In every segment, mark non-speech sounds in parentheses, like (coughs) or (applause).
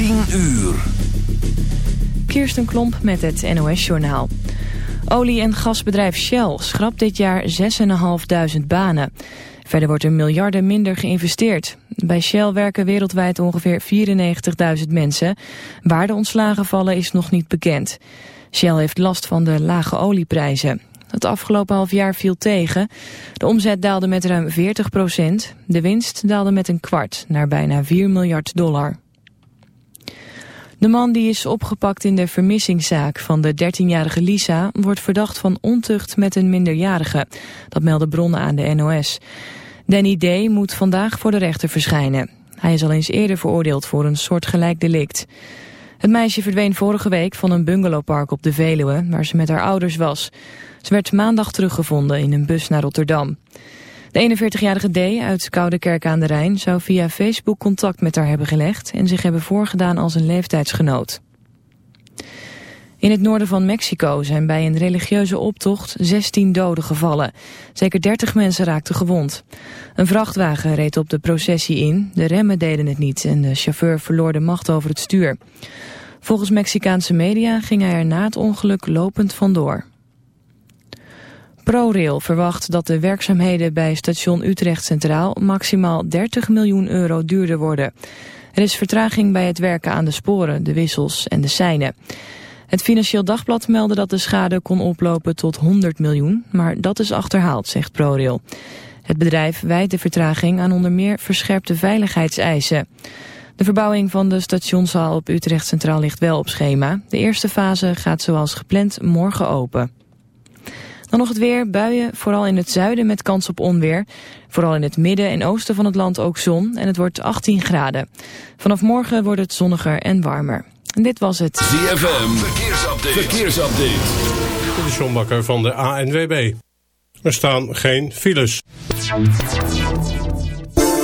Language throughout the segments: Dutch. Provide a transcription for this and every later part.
10 uur. Kirsten Klomp met het NOS-journaal. Olie- en gasbedrijf Shell schrapt dit jaar 6.500 banen. Verder wordt er miljarden minder geïnvesteerd. Bij Shell werken wereldwijd ongeveer 94.000 mensen. Waar de ontslagen vallen is nog niet bekend. Shell heeft last van de lage olieprijzen. Het afgelopen half jaar viel tegen. De omzet daalde met ruim 40 procent. De winst daalde met een kwart naar bijna 4 miljard dollar. De man die is opgepakt in de vermissingszaak van de 13-jarige Lisa... wordt verdacht van ontucht met een minderjarige. Dat melden bronnen aan de NOS. Danny D. moet vandaag voor de rechter verschijnen. Hij is al eens eerder veroordeeld voor een soortgelijk delict. Het meisje verdween vorige week van een bungalowpark op de Veluwe... waar ze met haar ouders was. Ze werd maandag teruggevonden in een bus naar Rotterdam. De 41-jarige D uit Koudekerk aan de Rijn zou via Facebook contact met haar hebben gelegd... en zich hebben voorgedaan als een leeftijdsgenoot. In het noorden van Mexico zijn bij een religieuze optocht 16 doden gevallen. Zeker 30 mensen raakten gewond. Een vrachtwagen reed op de processie in, de remmen deden het niet... en de chauffeur verloor de macht over het stuur. Volgens Mexicaanse media ging hij er na het ongeluk lopend vandoor. ProRail verwacht dat de werkzaamheden bij station Utrecht Centraal maximaal 30 miljoen euro duurder worden. Er is vertraging bij het werken aan de sporen, de wissels en de seinen. Het Financieel Dagblad meldde dat de schade kon oplopen tot 100 miljoen, maar dat is achterhaald, zegt ProRail. Het bedrijf wijt de vertraging aan onder meer verscherpte veiligheidseisen. De verbouwing van de stationszaal op Utrecht Centraal ligt wel op schema. De eerste fase gaat zoals gepland morgen open. Dan nog het weer, buien, vooral in het zuiden met kans op onweer. Vooral in het midden en oosten van het land ook zon en het wordt 18 graden. Vanaf morgen wordt het zonniger en warmer. En dit was het ZFM, verkeersupdate. verkeersupdate. Dit is John Bakker van de ANWB. Er staan geen files.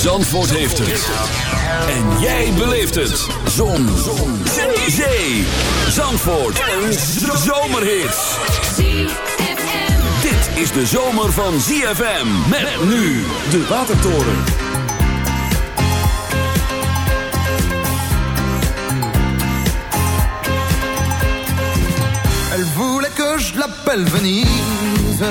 Zandvoort heeft het. En jij beleeft het. Zon. Zon. Zee. Zandvoort. Een zomerhit. Dit is de zomer van ZFM. Met nu de Watertoren. Elle voulait que je l'appelle Venise.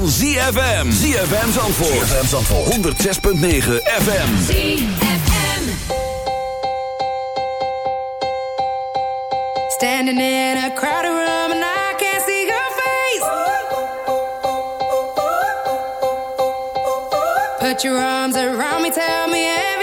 Van ZFM. ZFM Zandvoort. ZFM Zandvoort. 106.9 FM. ZFM. Standing in a crowded room and I can't see your face. Put your arms around me, tell me everything's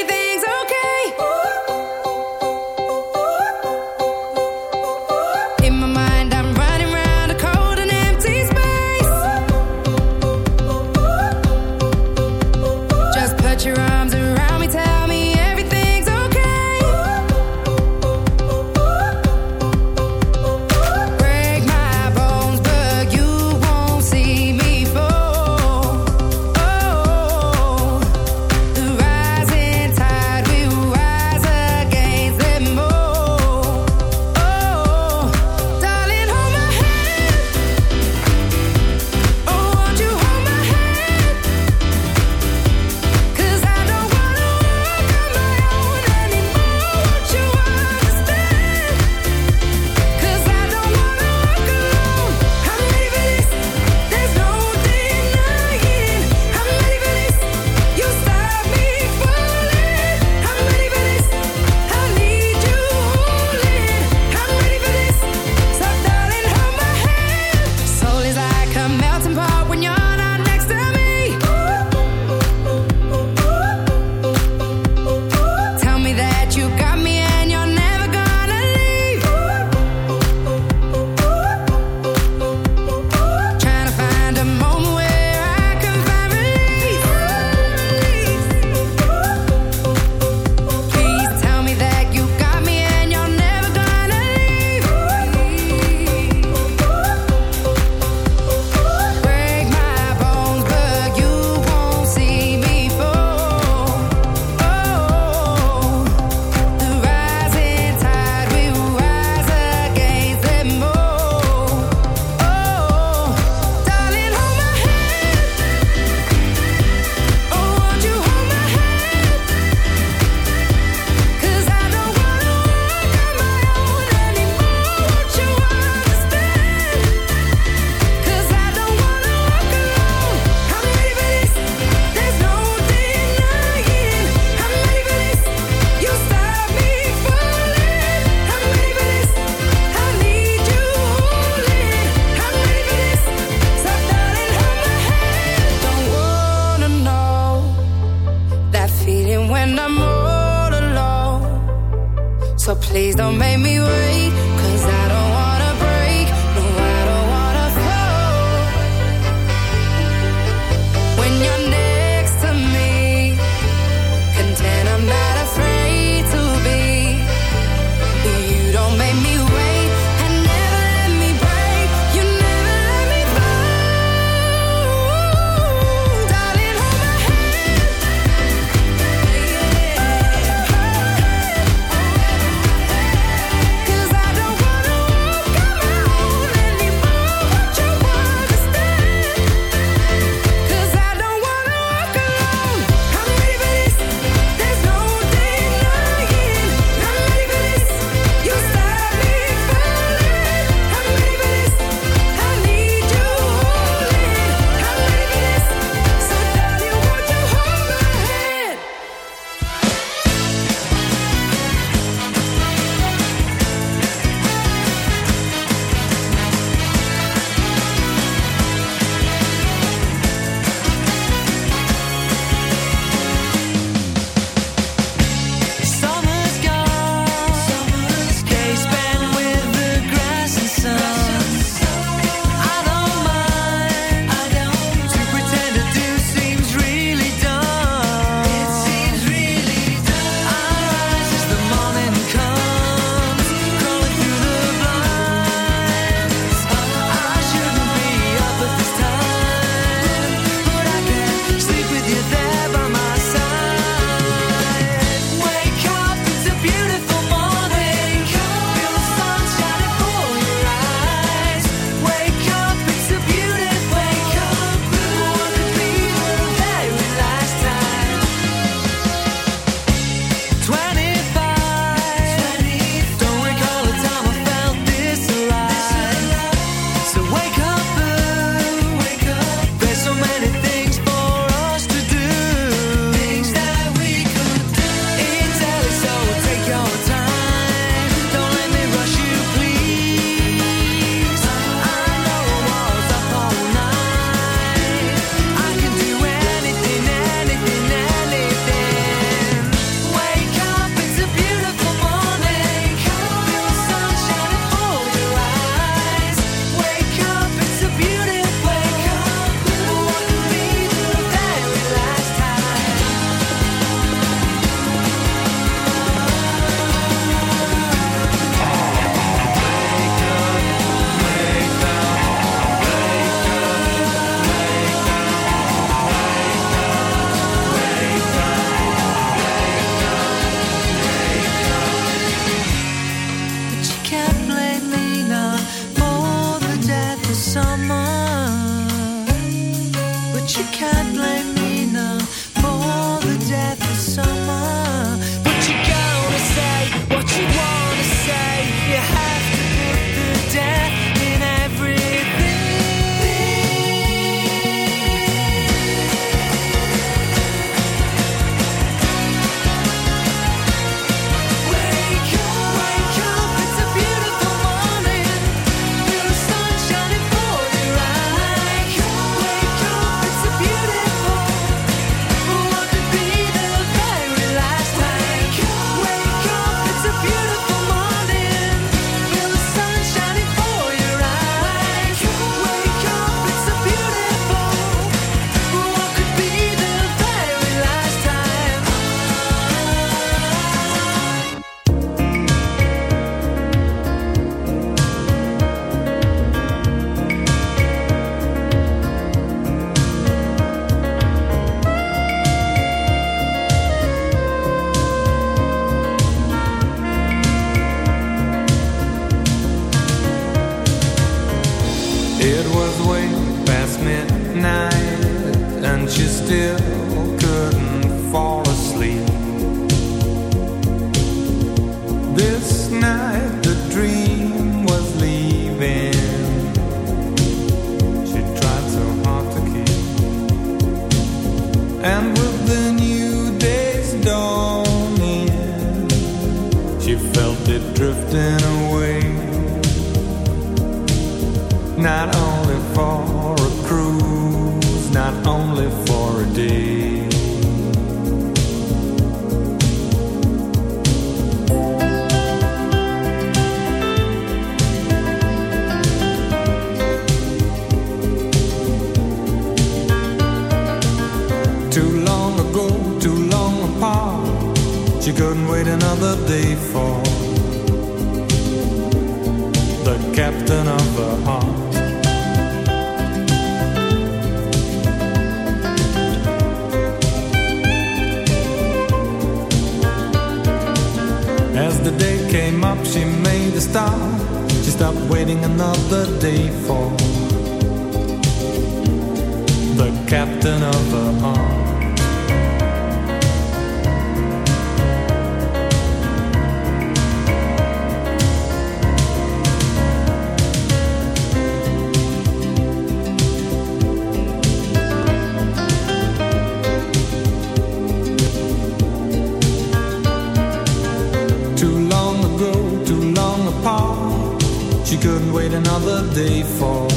another day for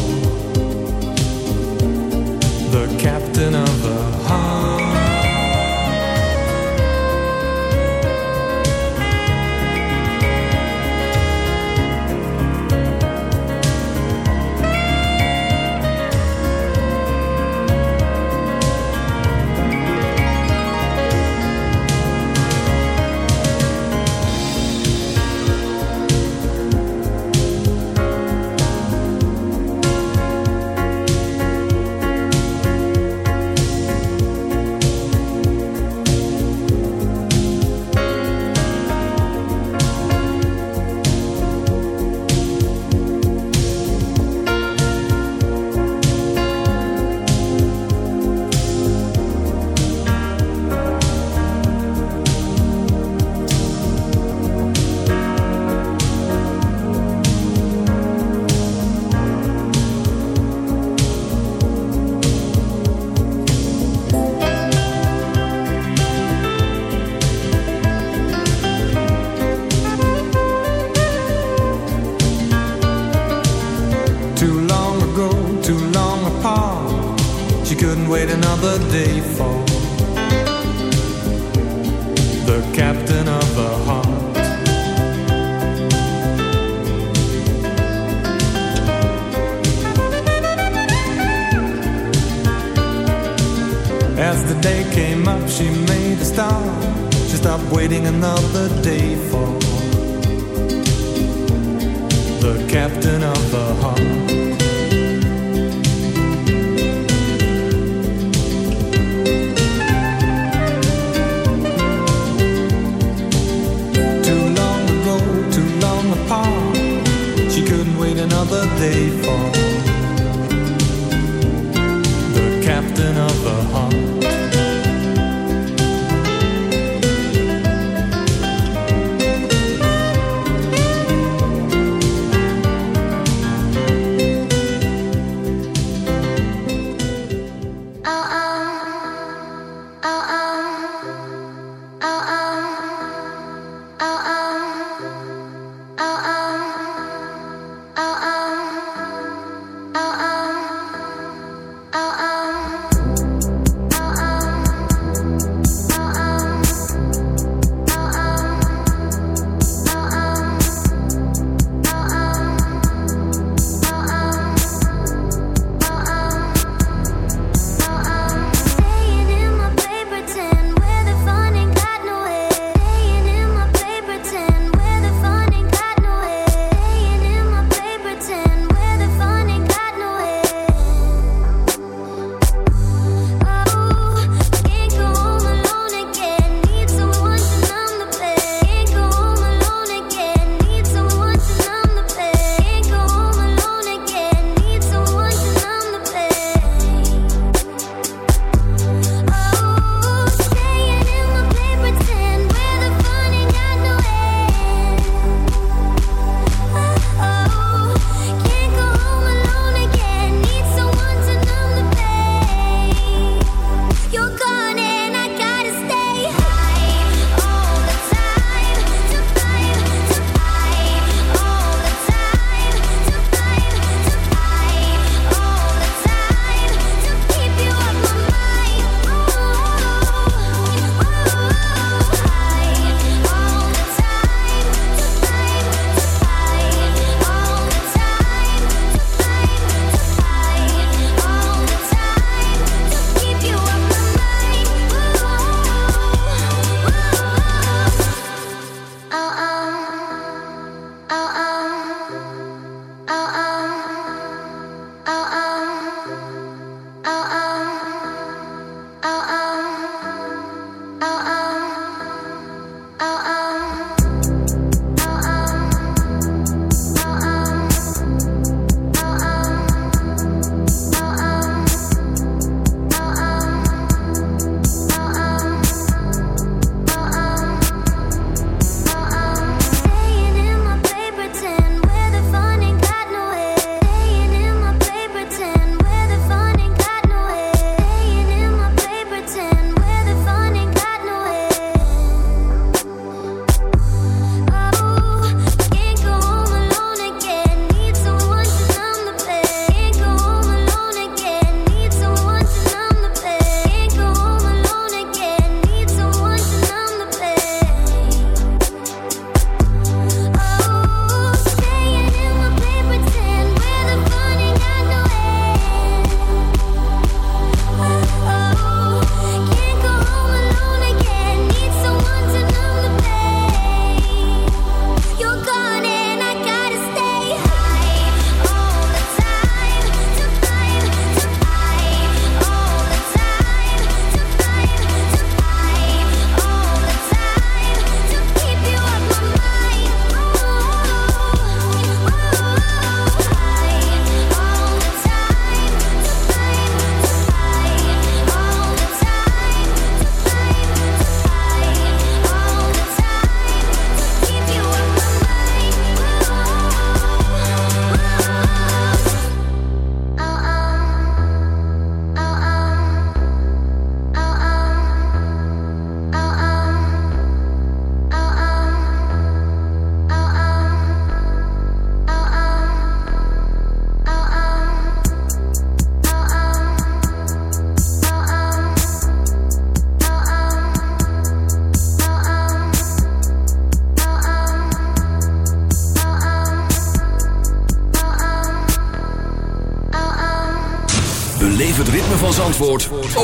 the captain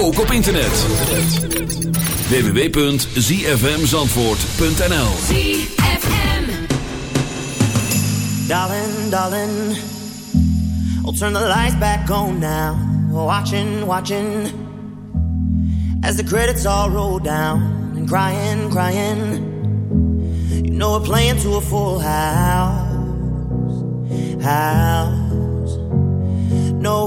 ook op internet. www.zfmzandvoort.nl Darling, darling, I'll turn the lights back on now. Watching, watching, as the credits all roll down. And crying, crying, you know we're playing to a full house. House.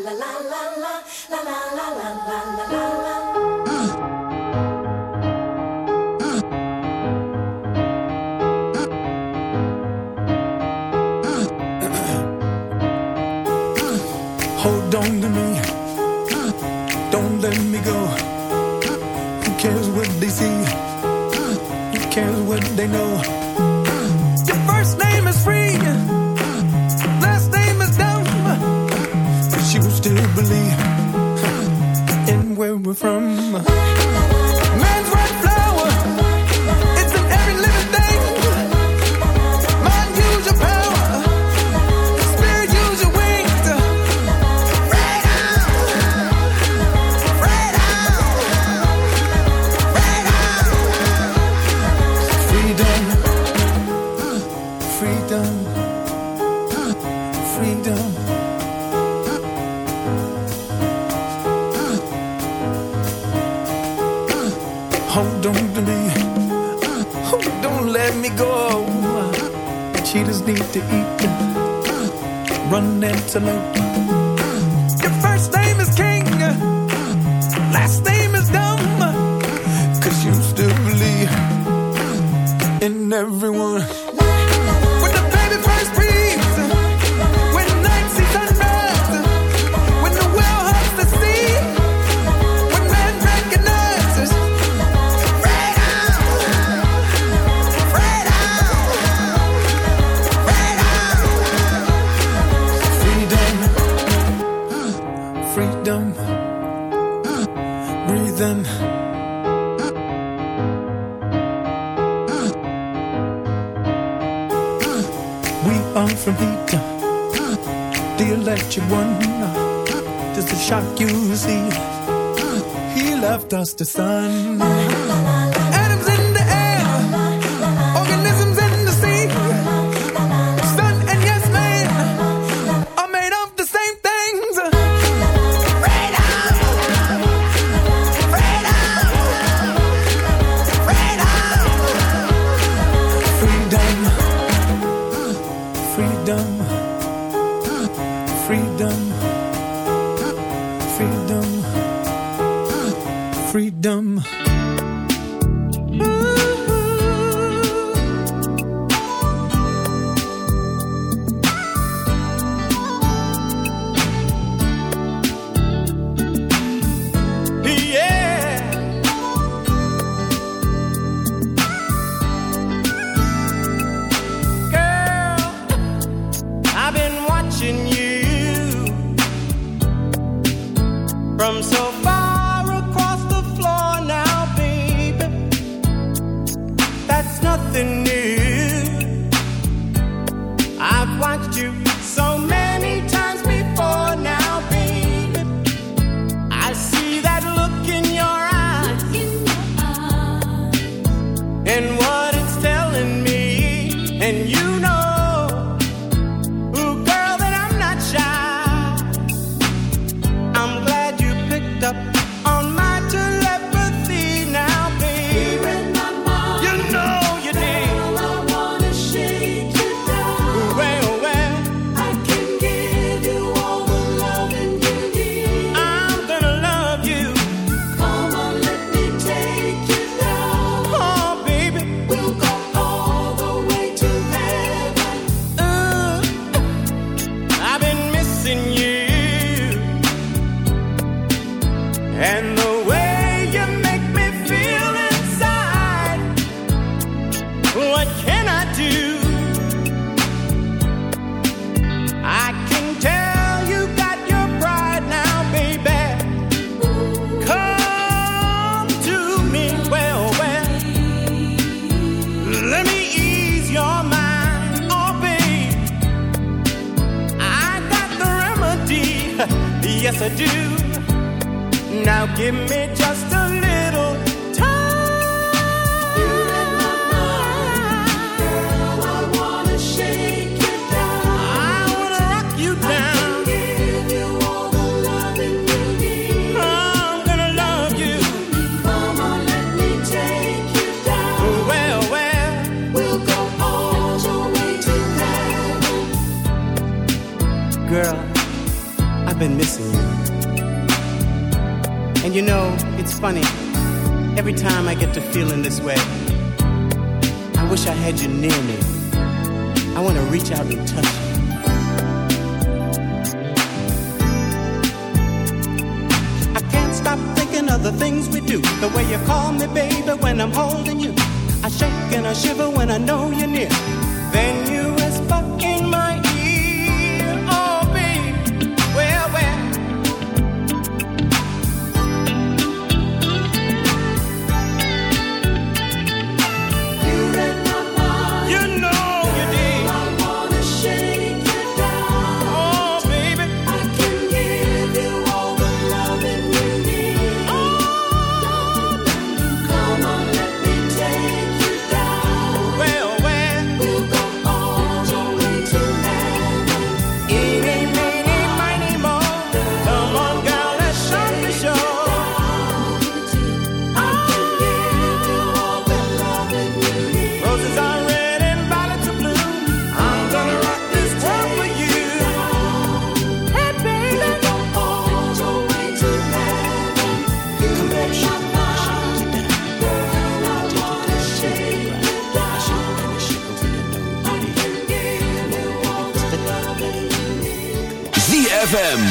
(coughs) Hold on to me. Don't let me go. Who cares what they see? what you want. Just to shock you, see. He left us to sun.